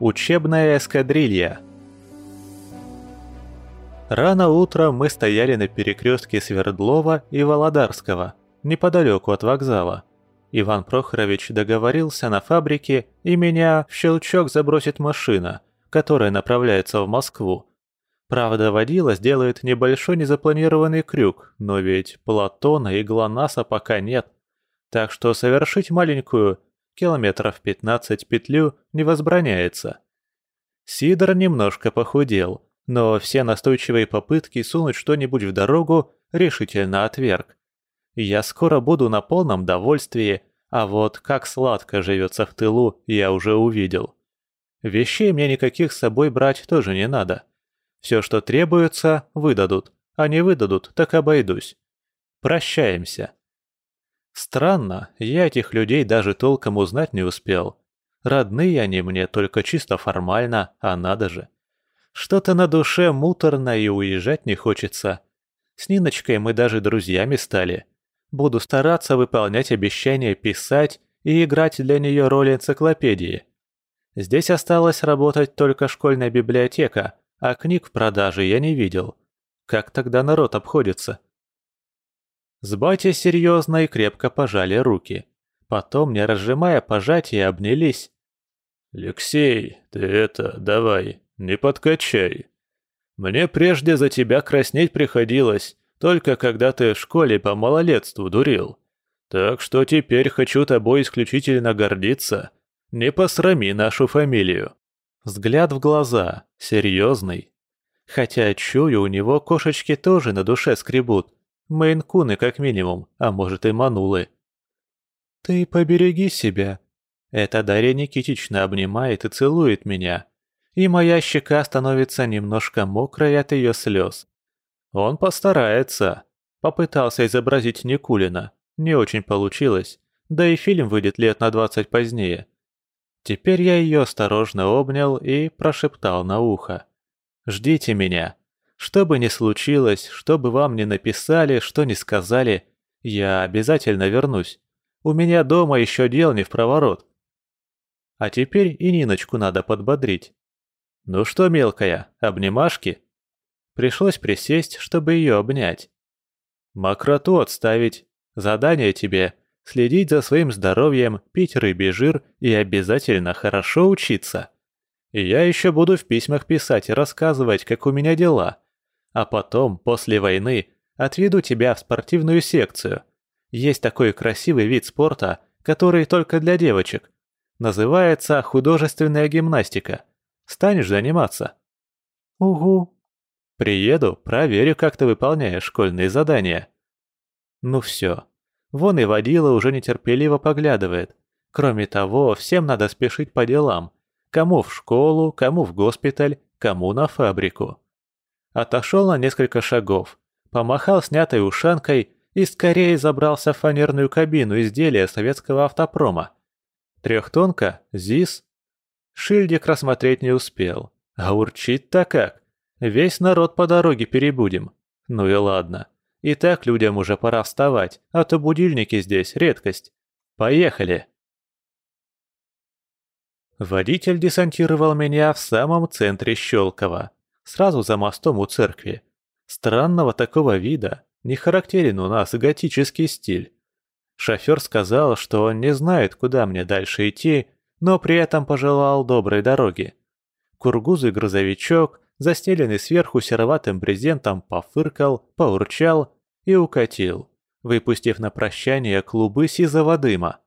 Учебная эскадрилья Рано утром мы стояли на перекрестке Свердлова и Володарского, неподалеку от вокзала. Иван Прохорович договорился на фабрике, и меня в щелчок забросит машина, которая направляется в Москву. Правда, водила сделает небольшой незапланированный крюк, но ведь Платона и ГЛОНАССа пока нет. Так что совершить маленькую, километров 15 петлю, не возбраняется. Сидор немножко похудел, но все настойчивые попытки сунуть что-нибудь в дорогу решительно отверг. Я скоро буду на полном довольствии, а вот как сладко живется в тылу, я уже увидел. Вещей мне никаких с собой брать тоже не надо. Все, что требуется, выдадут, а не выдадут, так обойдусь. Прощаемся. Странно, я этих людей даже толком узнать не успел. Родные они мне только чисто формально, а надо же. Что-то на душе муторно и уезжать не хочется. С Ниночкой мы даже друзьями стали. Буду стараться выполнять обещания писать и играть для нее роль энциклопедии. Здесь осталось работать только школьная библиотека, а книг в продаже я не видел. Как тогда народ обходится? С батей серьезно и крепко пожали руки. Потом, не разжимая пожатия, обнялись. «Алексей, ты это, давай, не подкачай. Мне прежде за тебя краснеть приходилось, только когда ты в школе по малолетству дурил. Так что теперь хочу тобой исключительно гордиться. Не посрами нашу фамилию». Взгляд в глаза, серьезный. Хотя, чую, у него кошечки тоже на душе скребут. Мейнкуны как минимум, а может и манулы. «Ты побереги себя». Это Дарья Никитична обнимает и целует меня и моя щека становится немножко мокрой от ее слез. Он постарается. Попытался изобразить Никулина. Не очень получилось. Да и фильм выйдет лет на двадцать позднее. Теперь я ее осторожно обнял и прошептал на ухо. «Ждите меня. Что бы ни случилось, что бы вам ни написали, что ни сказали, я обязательно вернусь. У меня дома еще дел не в проворот. А теперь и Ниночку надо подбодрить. «Ну что, мелкая, обнимашки?» Пришлось присесть, чтобы ее обнять. «Мокроту отставить. Задание тебе – следить за своим здоровьем, пить рыбий жир и обязательно хорошо учиться. И я еще буду в письмах писать и рассказывать, как у меня дела. А потом, после войны, отведу тебя в спортивную секцию. Есть такой красивый вид спорта, который только для девочек. Называется художественная гимнастика – Станешь заниматься?» «Угу». «Приеду, проверю, как ты выполняешь школьные задания». Ну все. Вон и водила уже нетерпеливо поглядывает. Кроме того, всем надо спешить по делам. Кому в школу, кому в госпиталь, кому на фабрику. Отошел на несколько шагов, помахал снятой ушанкой и скорее забрался в фанерную кабину изделия советского автопрома. Трехтонка, ЗИС, Шильдик рассмотреть не успел. А урчит-то как. Весь народ по дороге перебудем. Ну и ладно. И так людям уже пора вставать, а то будильники здесь редкость. Поехали. Водитель десантировал меня в самом центре Щелково, сразу за мостом у церкви. Странного такого вида, не характерен у нас готический стиль. Шофер сказал, что он не знает, куда мне дальше идти, но при этом пожелал доброй дороги. Кургузый грузовичок, застеленный сверху сероватым брезентом, пофыркал, поурчал и укатил, выпустив на прощание клубы сизого дыма.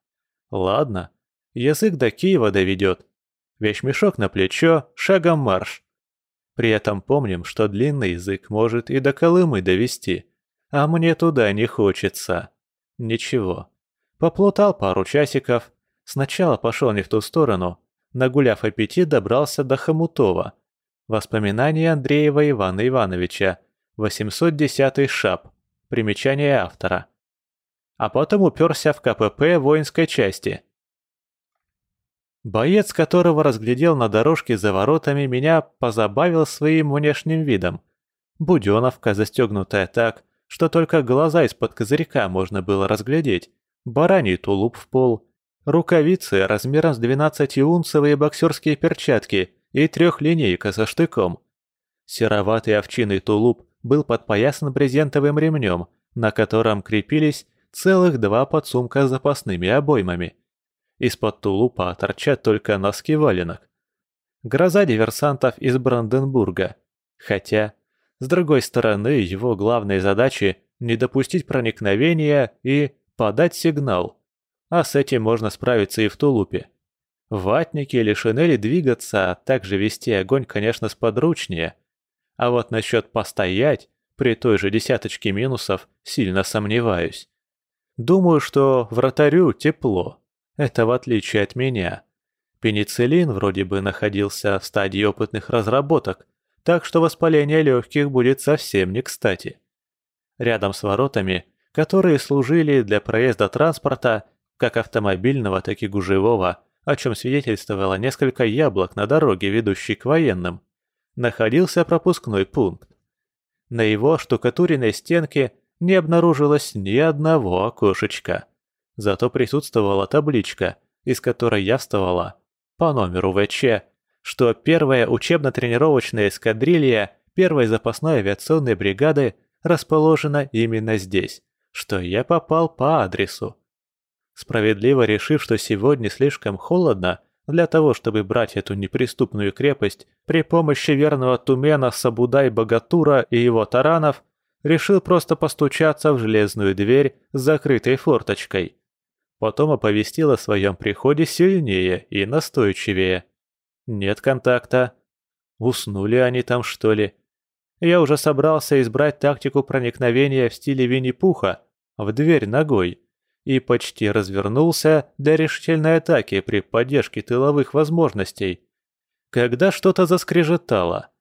Ладно, язык до Киева доведет. Вещмешок на плечо, шагом марш. При этом помним, что длинный язык может и до Колымы довести, а мне туда не хочется. Ничего. Поплутал пару часиков, Сначала пошел не в ту сторону, нагуляв аппетит, добрался до Хомутова. Воспоминания Андреева Ивана Ивановича, 810-й ШАП, примечание автора. А потом уперся в КПП воинской части. Боец, которого разглядел на дорожке за воротами, меня позабавил своим внешним видом. Буденовка, застегнутая так, что только глаза из-под козырька можно было разглядеть, бараний тулуп в пол, рукавицы размером с 12-унцевые боксерские перчатки и трехлинейка со штыком. Сероватый овчинный тулуп был подпоясан брезентовым ремнем, на котором крепились целых два подсумка с запасными обоймами. Из-под тулупа торчат только носки валенок. Гроза диверсантов из Бранденбурга. Хотя, с другой стороны, его главной задачей не допустить проникновения и подать сигнал. А с этим можно справиться и в тулупе. Ватники или шинели двигаться, а также вести огонь, конечно, сподручнее. А вот насчет постоять, при той же десяточке минусов, сильно сомневаюсь. Думаю, что вратарю тепло. Это в отличие от меня. Пенициллин вроде бы находился в стадии опытных разработок, так что воспаление легких будет совсем не кстати. Рядом с воротами, которые служили для проезда транспорта, как автомобильного, так и гужевого, о чем свидетельствовало несколько яблок на дороге, ведущей к военным, находился пропускной пункт. На его штукатуренной стенке не обнаружилось ни одного окошечка. Зато присутствовала табличка, из которой явствовала по номеру ВЧ, что первая учебно-тренировочная эскадрилья первой запасной авиационной бригады расположена именно здесь, что я попал по адресу. Справедливо решив, что сегодня слишком холодно для того, чтобы брать эту неприступную крепость при помощи верного Тумена Сабудай-Богатура и его таранов, решил просто постучаться в железную дверь с закрытой форточкой. Потом оповестил о своем приходе сильнее и настойчивее. Нет контакта. Уснули они там, что ли? Я уже собрался избрать тактику проникновения в стиле Винни-Пуха в дверь ногой и почти развернулся для решительной атаки при поддержке тыловых возможностей, когда что-то заскрежетало.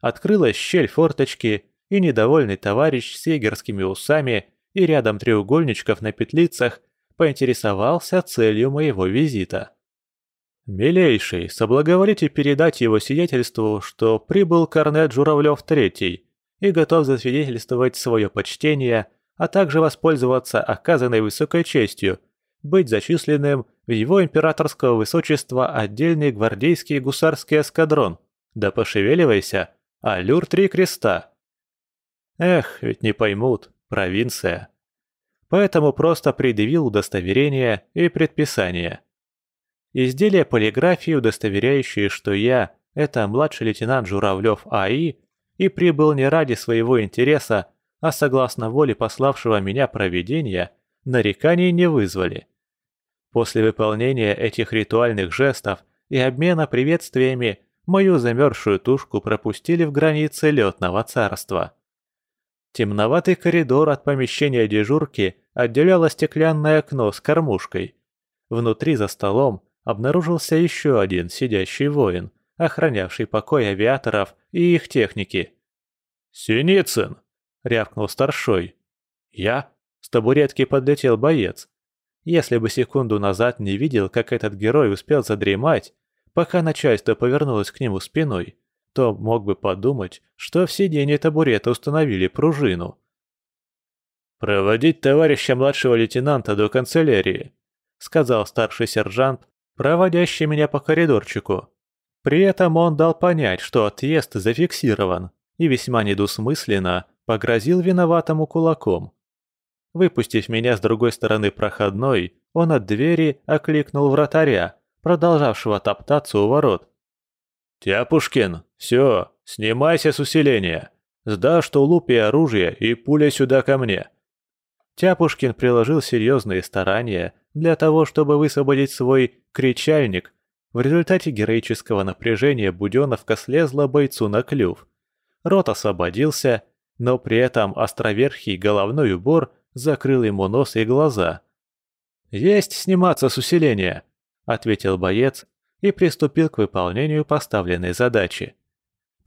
Открылась щель форточки, и недовольный товарищ с егерскими усами и рядом треугольничков на петлицах поинтересовался целью моего визита. «Милейший, соблаговолите передать его сиятельству, что прибыл корнет Журавлев III и готов засвидетельствовать свое почтение, а также воспользоваться оказанной высокой честью, быть зачисленным в его императорского высочества отдельный гвардейский гусарский эскадрон. Да пошевеливайся, аллюр три креста!» Эх, ведь не поймут, провинция. Поэтому просто предъявил удостоверение и предписание. Изделия полиграфии, удостоверяющие, что я – это младший лейтенант Журавлев А.И. и прибыл не ради своего интереса, а согласно воле пославшего меня провидения, нареканий не вызвали. После выполнения этих ритуальных жестов и обмена приветствиями мою замерзшую тушку пропустили в границы летного царства. Темноватый коридор от помещения дежурки отделяло стеклянное окно с кормушкой. Внутри за столом обнаружился еще один сидящий воин, охранявший покой авиаторов и их техники. «Синицын!» — рявкнул старшой. «Я?» — с табуретки подлетел боец. Если бы секунду назад не видел, как этот герой успел задремать, пока начальство повернулось к нему спиной, то мог бы подумать, что в сиденье табурета установили пружину. «Проводить товарища младшего лейтенанта до канцелярии», — сказал старший сержант, проводящий меня по коридорчику. При этом он дал понять, что отъезд зафиксирован, и весьма недвусмысленно погрозил виноватому кулаком. Выпустив меня с другой стороны проходной, он от двери окликнул вратаря, продолжавшего топтаться у ворот. «Тяпушкин, все, снимайся с усиления. Сдашь тулуп и оружие и пуля сюда ко мне». Тяпушкин приложил серьезные старания для того, чтобы высвободить свой кричальник. В результате героического напряжения Буденовка слезла бойцу на клюв. Рот освободился, но при этом островерхий головной убор закрыл ему нос и глаза. «Есть сниматься с усиления», — ответил боец, и приступил к выполнению поставленной задачи.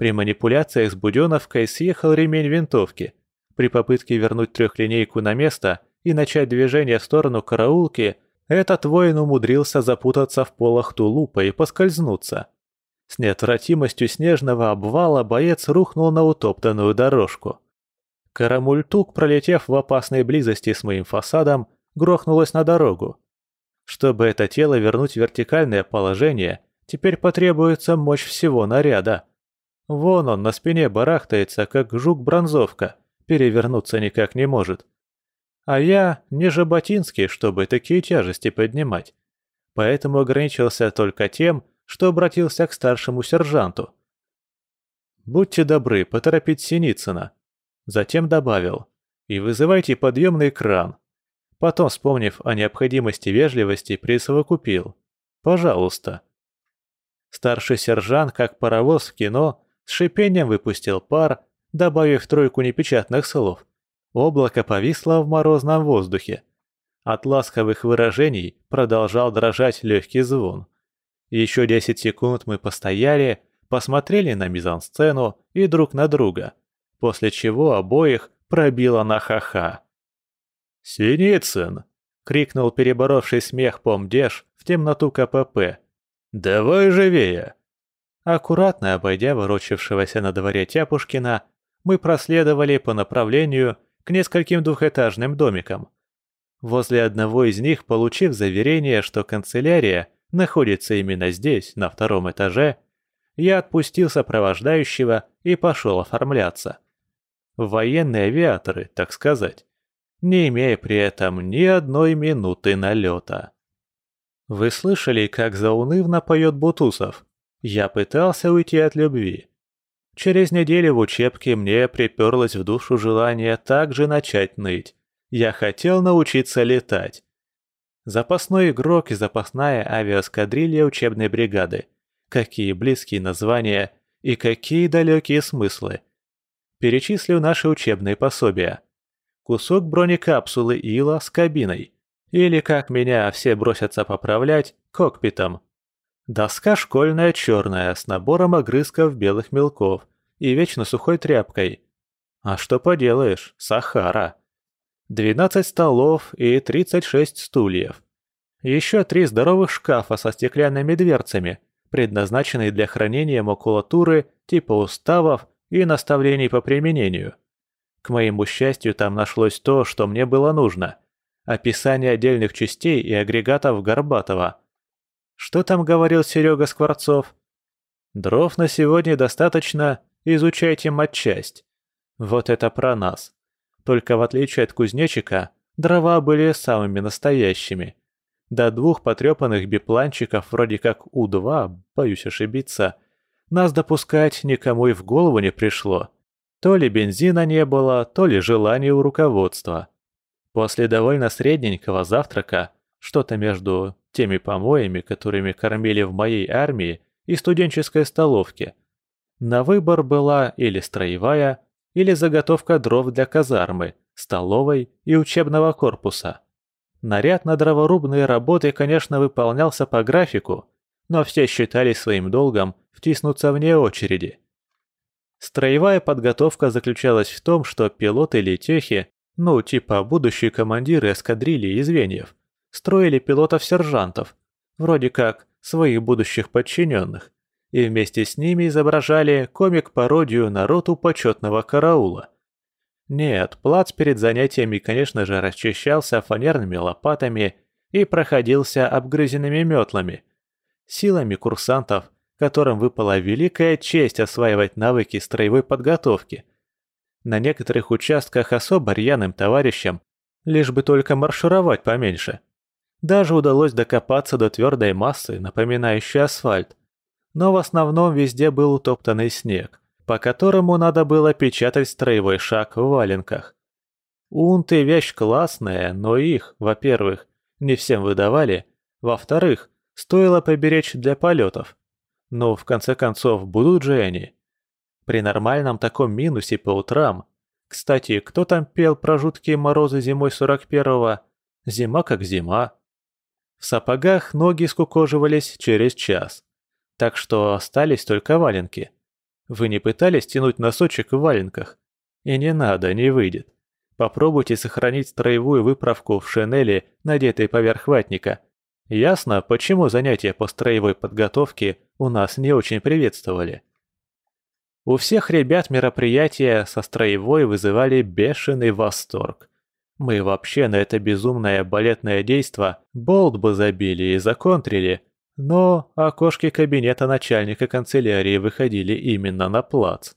При манипуляциях с Буденовкой съехал ремень винтовки. При попытке вернуть трехлинейку на место и начать движение в сторону караулки, этот воин умудрился запутаться в полах тулупа и поскользнуться. С неотвратимостью снежного обвала боец рухнул на утоптанную дорожку. Карамультук, пролетев в опасной близости с моим фасадом, грохнулось на дорогу. Чтобы это тело вернуть в вертикальное положение, теперь потребуется мощь всего наряда. Вон он на спине барахтается, как жук-бронзовка, перевернуться никак не может. А я не жаботинский, чтобы такие тяжести поднимать. Поэтому ограничился только тем, что обратился к старшему сержанту. «Будьте добры, поторопить Синицына». Затем добавил. «И вызывайте подъемный кран». Потом, вспомнив о необходимости вежливости, присовокупил. «Пожалуйста». Старший сержант, как паровоз в кино, шипением выпустил пар, добавив тройку непечатных слов. Облако повисло в морозном воздухе. От ласковых выражений продолжал дрожать легкий звон. Еще десять секунд мы постояли, посмотрели на мизансцену и друг на друга, после чего обоих пробило на ха-ха. «Синицын!» — крикнул переборовший смех помдеж в темноту КПП. «Давай живее!» Аккуратно обойдя ворочавшегося на дворе Тяпушкина, мы проследовали по направлению к нескольким двухэтажным домикам. Возле одного из них, получив заверение, что канцелярия находится именно здесь, на втором этаже, я отпустил сопровождающего и пошел оформляться. Военные авиаторы, так сказать, не имея при этом ни одной минуты налета. Вы слышали, как заунывно поет Бутусов? Я пытался уйти от любви. Через неделю в учебке мне приперлось в душу желание также начать ныть. Я хотел научиться летать. Запасной игрок и запасная авиаскадрилья учебной бригады. Какие близкие названия и какие далекие смыслы. Перечислю наши учебные пособия. Кусок бронекапсулы Ила с кабиной. Или, как меня все бросятся поправлять, кокпитом. Доска школьная черная с набором огрызков белых мелков и вечно сухой тряпкой. А что поделаешь, Сахара. 12 столов и 36 стульев. Еще три здоровых шкафа со стеклянными дверцами, предназначенные для хранения макулатуры типа уставов и наставлений по применению. К моему счастью, там нашлось то, что мне было нужно. Описание отдельных частей и агрегатов Горбатова. Что там говорил Серега Скворцов? Дров на сегодня достаточно, изучайте матчасть. Вот это про нас. Только в отличие от кузнечика, дрова были самыми настоящими. До двух потрепанных бипланчиков вроде как У-2, боюсь ошибиться, нас допускать никому и в голову не пришло. То ли бензина не было, то ли желания у руководства. После довольно средненького завтрака, что-то между теми помоями, которыми кормили в моей армии, и студенческой столовке, на выбор была или строевая, или заготовка дров для казармы, столовой и учебного корпуса. Наряд на дроворубные работы, конечно, выполнялся по графику, но все считали своим долгом втиснуться вне очереди. Строевая подготовка заключалась в том, что пилоты или техи, ну типа будущие командиры эскадрильи и звеньев, строили пилотов-сержантов, вроде как своих будущих подчиненных, и вместе с ними изображали комик-пародию на роту почетного караула. Нет, плац перед занятиями, конечно же, расчищался фанерными лопатами и проходился обгрызенными метлами. Силами курсантов, которым выпала великая честь осваивать навыки строевой подготовки. На некоторых участках особо рьяным товарищам, лишь бы только маршировать поменьше. Даже удалось докопаться до твердой массы, напоминающей асфальт, но в основном везде был утоптанный снег, по которому надо было печатать строевой шаг в валенках. Унты – вещь классная, но их, во-первых, не всем выдавали, во-вторых, стоило поберечь для полетов. Но в конце концов, будут же они. При нормальном таком минусе по утрам. Кстати, кто там пел про жуткие морозы зимой 41-го? Зима как зима. В сапогах ноги скукоживались через час так что остались только валенки. Вы не пытались тянуть носочек в валенках? И не надо, не выйдет. Попробуйте сохранить строевую выправку в шинели, надетой поверх ватника. Ясно, почему занятия по строевой подготовке у нас не очень приветствовали. У всех ребят мероприятия со строевой вызывали бешеный восторг. Мы вообще на это безумное балетное действо болт бы забили и законтрили, но окошки кабинета начальника канцелярии выходили именно на плац.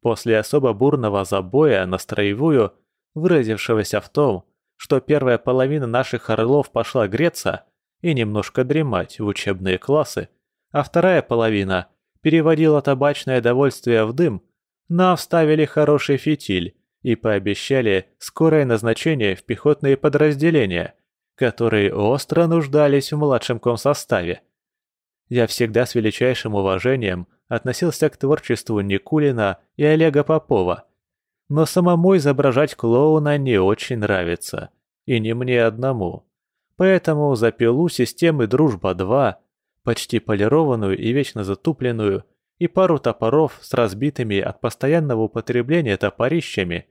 После особо бурного забоя на строевую, выразившегося в том, что первая половина наших орлов пошла греться и немножко дремать в учебные классы, а вторая половина переводила табачное довольствие в дым, нам вставили хороший фитиль и пообещали скорое назначение в пехотные подразделения, которые остро нуждались в младшем комсоставе. Я всегда с величайшим уважением относился к творчеству Никулина и Олега Попова, но самому изображать клоуна не очень нравится, и не мне одному. Поэтому за пилу системы «Дружба-2», почти полированную и вечно затупленную, и пару топоров с разбитыми от постоянного употребления топорищами,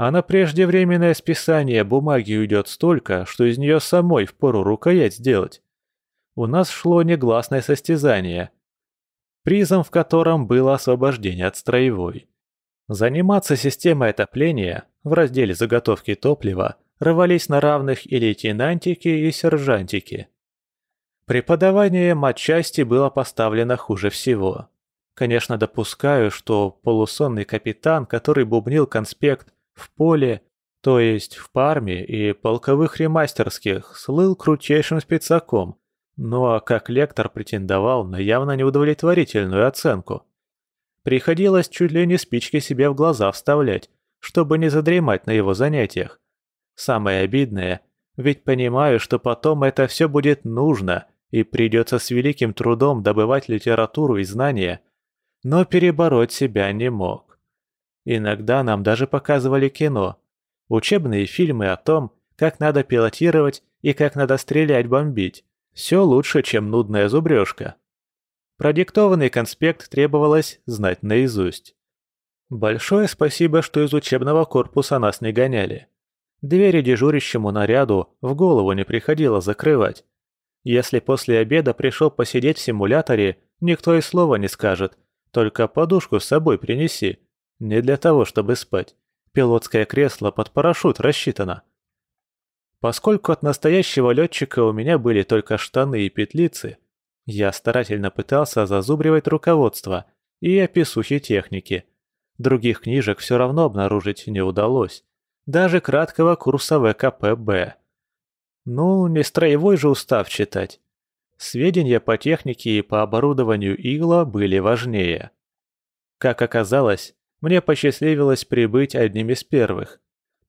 а на преждевременное списание бумаги уйдет столько, что из нее самой впору рукоять сделать. У нас шло негласное состязание, призом в котором было освобождение от строевой. Заниматься системой отопления в разделе заготовки топлива рвались на равных и лейтенантики, и сержантики. Преподавание матчасти было поставлено хуже всего. Конечно, допускаю, что полусонный капитан, который бубнил конспект в поле, то есть в парме и полковых ремастерских, слыл крутейшим спецаком, но как лектор претендовал на явно неудовлетворительную оценку. Приходилось чуть ли не спички себе в глаза вставлять, чтобы не задремать на его занятиях. Самое обидное, ведь понимаю, что потом это все будет нужно, и придется с великим трудом добывать литературу и знания, но перебороть себя не мог. Иногда нам даже показывали кино, учебные фильмы о том, как надо пилотировать и как надо стрелять-бомбить. Все лучше, чем нудная зубрежка. Продиктованный конспект требовалось знать наизусть. Большое спасибо, что из учебного корпуса нас не гоняли. Двери дежурящему наряду в голову не приходило закрывать. Если после обеда пришел посидеть в симуляторе, никто и слова не скажет, только подушку с собой принеси. Не для того, чтобы спать. Пилотское кресло под парашют рассчитано. Поскольку от настоящего летчика у меня были только штаны и петлицы, я старательно пытался зазубривать руководство и описухи техники. Других книжек все равно обнаружить не удалось. Даже краткого курса ВКПБ. Ну, не строевой же устав читать. Сведения по технике и по оборудованию игла были важнее. Как оказалось, мне посчастливилось прибыть одним из первых.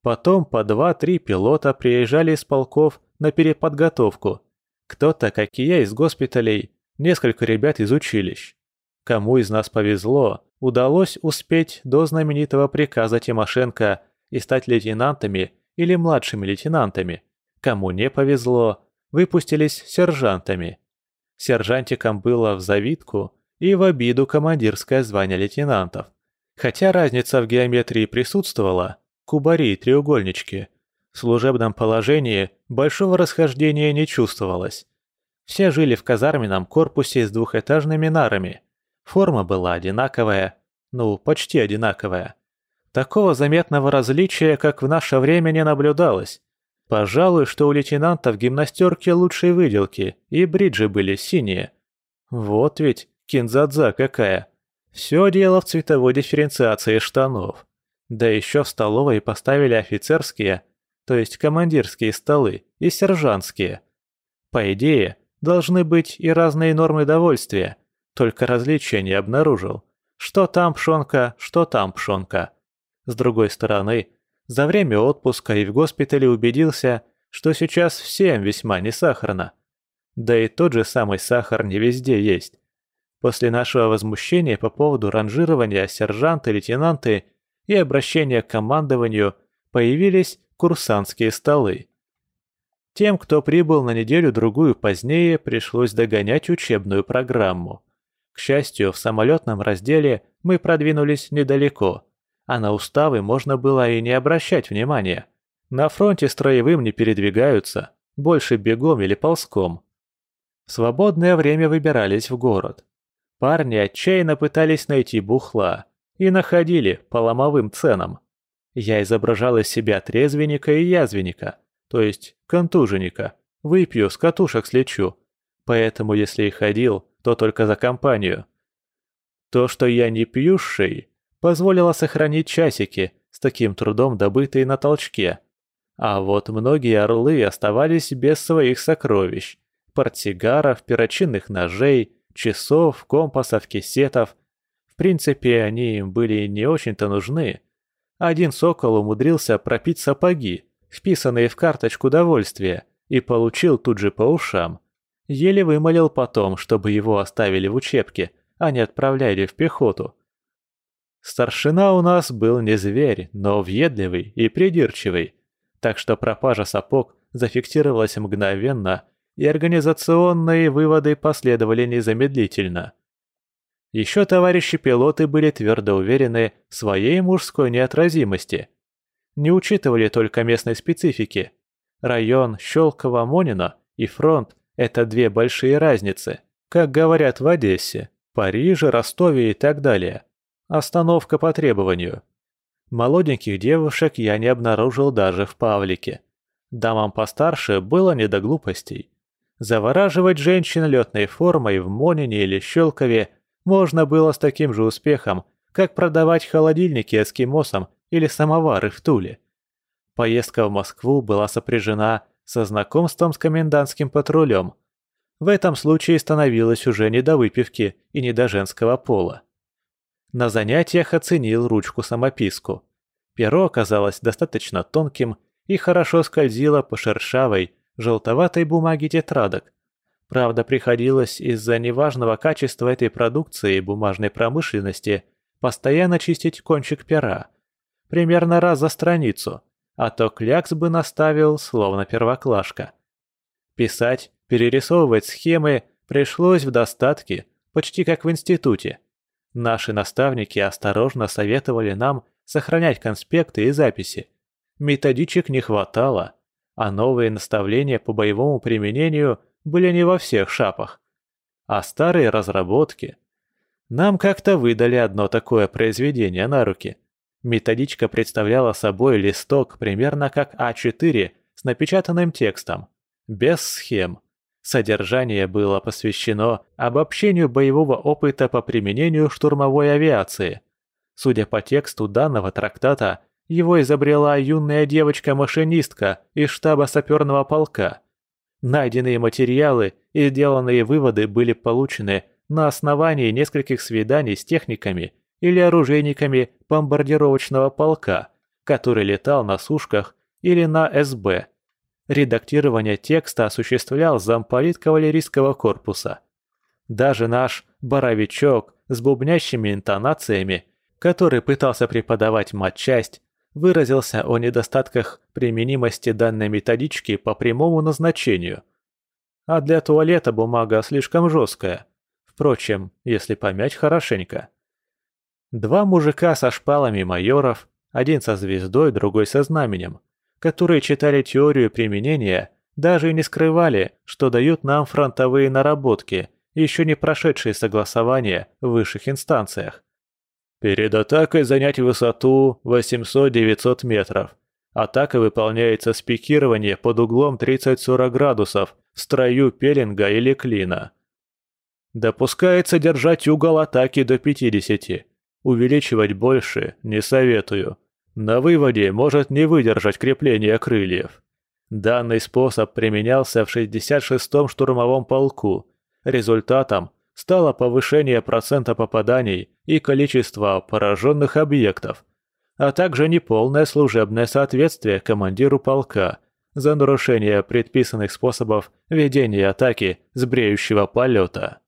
Потом по два-три пилота приезжали из полков на переподготовку – кто-то, как и я, из госпиталей, несколько ребят из училищ. Кому из нас повезло, удалось успеть до знаменитого приказа Тимошенко и стать лейтенантами или младшими лейтенантами. Кому не повезло, выпустились сержантами. Сержантикам было в завидку и в обиду командирское звание лейтенантов. Хотя разница в геометрии присутствовала, кубари и треугольнички – в служебном положении большого расхождения не чувствовалось. Все жили в казарменном корпусе с двухэтажными нарами. Форма была одинаковая, ну, почти одинаковая. Такого заметного различия, как в наше время, не наблюдалось. Пожалуй, что у лейтенанта в гимнастерке лучшие выделки, и бриджи были синие. Вот ведь кинзадза какая. Все дело в цветовой дифференциации штанов. Да еще в столовой поставили офицерские – то есть командирские столы и сержантские. По идее, должны быть и разные нормы довольствия, только различия не обнаружил. Что там пшонка, что там пшонка. С другой стороны, за время отпуска и в госпитале убедился, что сейчас всем весьма не сахарно. Да и тот же самый сахар не везде есть. После нашего возмущения по поводу ранжирования сержанты-лейтенанты и обращения к командованию появились курсантские столы. Тем, кто прибыл на неделю-другую позднее, пришлось догонять учебную программу. К счастью, в самолетном разделе мы продвинулись недалеко, а на уставы можно было и не обращать внимания. На фронте строевым не передвигаются, больше бегом или ползком. В свободное время выбирались в город. Парни отчаянно пытались найти бухла и находили по ломовым ценам. Я изображал из себя трезвенника и язвенника, то есть контуженника. Выпью, с катушек слечу. Поэтому, если и ходил, то только за компанию. То, что я не пьющий, позволило сохранить часики, с таким трудом добытые на толчке. А вот многие орлы оставались без своих сокровищ. Портсигаров, перочинных ножей, часов, компасов, кисетов. В принципе, они им были не очень-то нужны. Один сокол умудрился пропить сапоги, вписанные в карточку довольствия, и получил тут же по ушам. Еле вымолил потом, чтобы его оставили в учебке, а не отправляли в пехоту. Старшина у нас был не зверь, но въедливый и придирчивый, так что пропажа сапог зафиксировалась мгновенно, и организационные выводы последовали незамедлительно. Еще товарищи-пилоты были твердо уверены в своей мужской неотразимости. Не учитывали только местной специфики. Район Щелково-Монина и фронт – это две большие разницы, как говорят в Одессе, Париже, Ростове и так далее. Остановка по требованию. Молоденьких девушек я не обнаружил даже в Павлике. Дамам постарше было не до глупостей. Завораживать женщин летной формой в Монине или Щелкове можно было с таким же успехом, как продавать холодильники эскимосам или самовары в Туле. Поездка в Москву была сопряжена со знакомством с комендантским патрулем. В этом случае становилось уже не до выпивки и не до женского пола. На занятиях оценил ручку-самописку. Перо оказалось достаточно тонким и хорошо скользило по шершавой, желтоватой бумаге тетрадок, Правда, приходилось из-за неважного качества этой продукции бумажной промышленности постоянно чистить кончик пера. Примерно раз за страницу, а то клякс бы наставил, словно первоклашка. Писать, перерисовывать схемы пришлось в достатке, почти как в институте. Наши наставники осторожно советовали нам сохранять конспекты и записи. Методичек не хватало, а новые наставления по боевому применению – были не во всех шапах. А старые разработки... Нам как-то выдали одно такое произведение на руки. Методичка представляла собой листок примерно как А4 с напечатанным текстом, без схем. Содержание было посвящено обобщению боевого опыта по применению штурмовой авиации. Судя по тексту данного трактата, его изобрела юная девочка-машинистка из штаба саперного полка – Найденные материалы и сделанные выводы были получены на основании нескольких свиданий с техниками или оружейниками бомбардировочного полка, который летал на сушках или на СБ. Редактирование текста осуществлял замполит кавалерийского корпуса. Даже наш «боровичок» с бубнящими интонациями, который пытался преподавать матчасть, выразился о недостатках применимости данной методички по прямому назначению. А для туалета бумага слишком жесткая. Впрочем, если помять хорошенько. Два мужика со шпалами майоров, один со звездой, другой со знаменем, которые читали теорию применения, даже и не скрывали, что дают нам фронтовые наработки, еще не прошедшие согласования в высших инстанциях. Перед атакой занять высоту 800-900 метров. Атака выполняется с пикирования под углом 30-40 градусов в строю пеленга или клина. Допускается держать угол атаки до 50. Увеличивать больше не советую. На выводе может не выдержать крепление крыльев. Данный способ применялся в 66-м штурмовом полку. Результатом стало повышение процента попаданий и количества пораженных объектов, а также неполное служебное соответствие командиру полка за нарушение предписанных способов ведения атаки с бреющего полета.